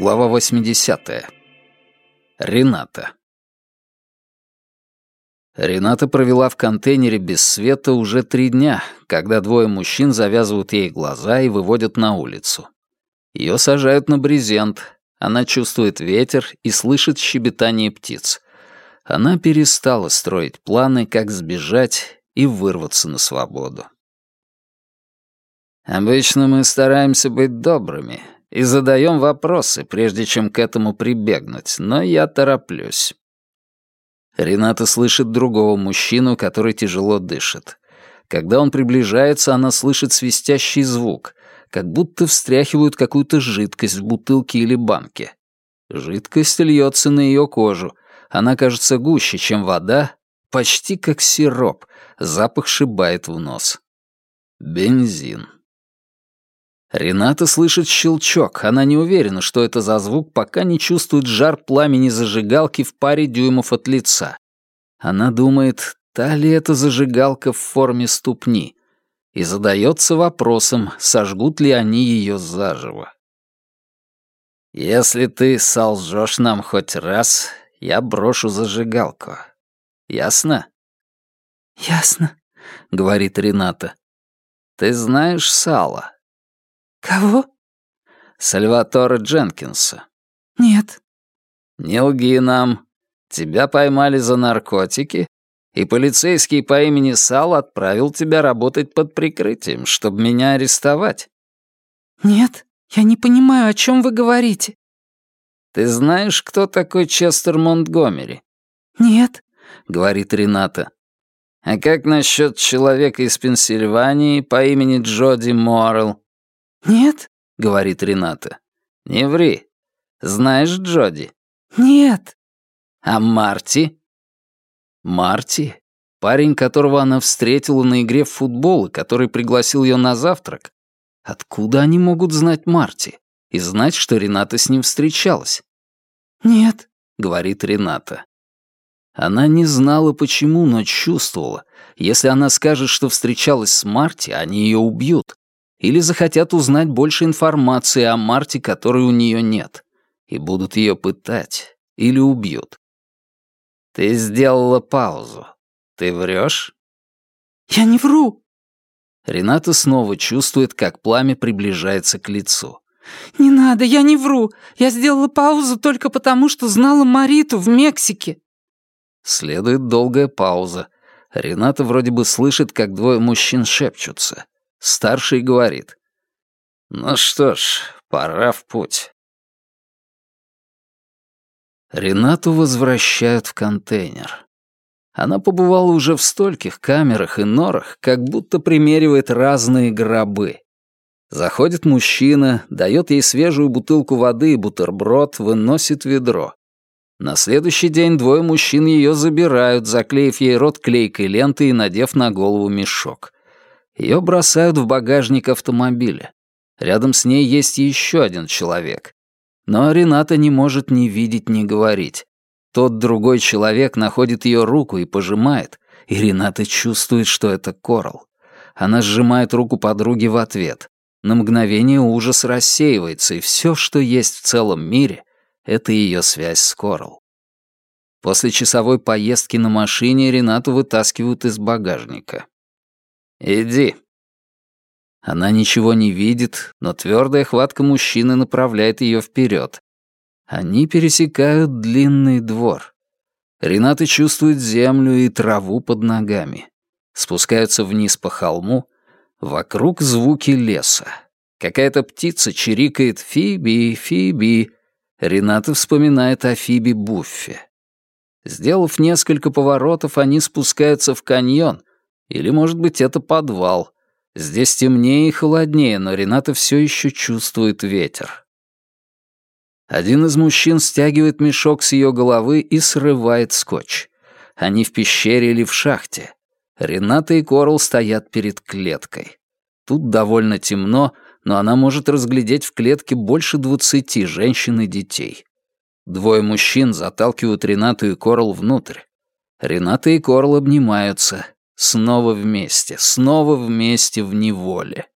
Глава 80. Рената. Рената провела в контейнере без света уже три дня, когда двое мужчин завязывают ей глаза и выводят на улицу. Ее сажают на брезент, она чувствует ветер и слышит щебетание птиц. Она перестала строить планы, как сбежать и вырваться на свободу. Обычно мы стараемся быть добрыми, и задаем вопросы, прежде чем к этому прибегнуть, но я тороплюсь. Рената слышит другого мужчину, который тяжело дышит. Когда он приближается, она слышит свистящий звук, как будто встряхивают какую-то жидкость в бутылке или банке. Жидкость льется на ее кожу. Она кажется гуще, чем вода, почти как сироп. Запах шибает в нос. Бензин. Рената слышит щелчок. Она не уверена, что это за звук, пока не чувствует жар пламени зажигалки в паре дюймов от лица. Она думает, та ли это зажигалка в форме ступни, и задается вопросом, сожгут ли они ее заживо. «Если ты солжешь нам хоть раз, я брошу зажигалку. Ясно?» «Ясно», — говорит Рената. «Ты знаешь сало?» «Кого?» «Сальватора Дженкинса». «Нет». «Не лги нам. Тебя поймали за наркотики, и полицейский по имени Сал отправил тебя работать под прикрытием, чтобы меня арестовать». «Нет, я не понимаю, о чем вы говорите». «Ты знаешь, кто такой Честер Монтгомери?» «Нет», — говорит Рената. «А как насчет человека из Пенсильвании по имени Джоди Моррелл?» «Нет», — говорит Рената. «Не ври. Знаешь Джоди?» «Нет». «А Марти?» «Марти? Парень, которого она встретила на игре в футбол и который пригласил ее на завтрак? Откуда они могут знать Марти? И знать, что Рената с ним встречалась?» «Нет», — говорит Рената. Она не знала почему, но чувствовала. Если она скажет, что встречалась с Марти, они ее убьют или захотят узнать больше информации о Марте, которой у нее нет, и будут ее пытать или убьют. Ты сделала паузу. Ты врешь? Я не вру. Рената снова чувствует, как пламя приближается к лицу. «Не надо, я не вру. Я сделала паузу только потому, что знала Мариту в Мексике». Следует долгая пауза. Рената вроде бы слышит, как двое мужчин шепчутся. Старший говорит. «Ну что ж, пора в путь». Ренату возвращают в контейнер. Она побывала уже в стольких камерах и норах, как будто примеривает разные гробы. Заходит мужчина, дает ей свежую бутылку воды и бутерброд, выносит ведро. На следующий день двое мужчин ее забирают, заклеив ей рот клейкой лентой и надев на голову мешок. Ее бросают в багажник автомобиля. Рядом с ней есть еще один человек. Но Рената не может ни видеть, ни говорить. Тот другой человек находит ее руку и пожимает, и Рената чувствует, что это Корал. Она сжимает руку подруги в ответ. На мгновение ужас рассеивается, и все, что есть в целом мире, это ее связь с Корал. После часовой поездки на машине Ренату вытаскивают из багажника. «Иди». Она ничего не видит, но твердая хватка мужчины направляет ее вперед. Они пересекают длинный двор. Рената чувствует землю и траву под ногами. Спускаются вниз по холму. Вокруг звуки леса. Какая-то птица чирикает «Фиби, Фиби». Рената вспоминает о Фиби Буффе. Сделав несколько поворотов, они спускаются в каньон, или, может быть, это подвал. Здесь темнее и холоднее, но Рената все еще чувствует ветер. Один из мужчин стягивает мешок с ее головы и срывает скотч. Они в пещере или в шахте. Рената и Корл стоят перед клеткой. Тут довольно темно, но она может разглядеть в клетке больше двадцати женщин и детей. Двое мужчин заталкивают Ренату и Корл внутрь. Рената и Корл обнимаются. Снова вместе, снова вместе в неволе.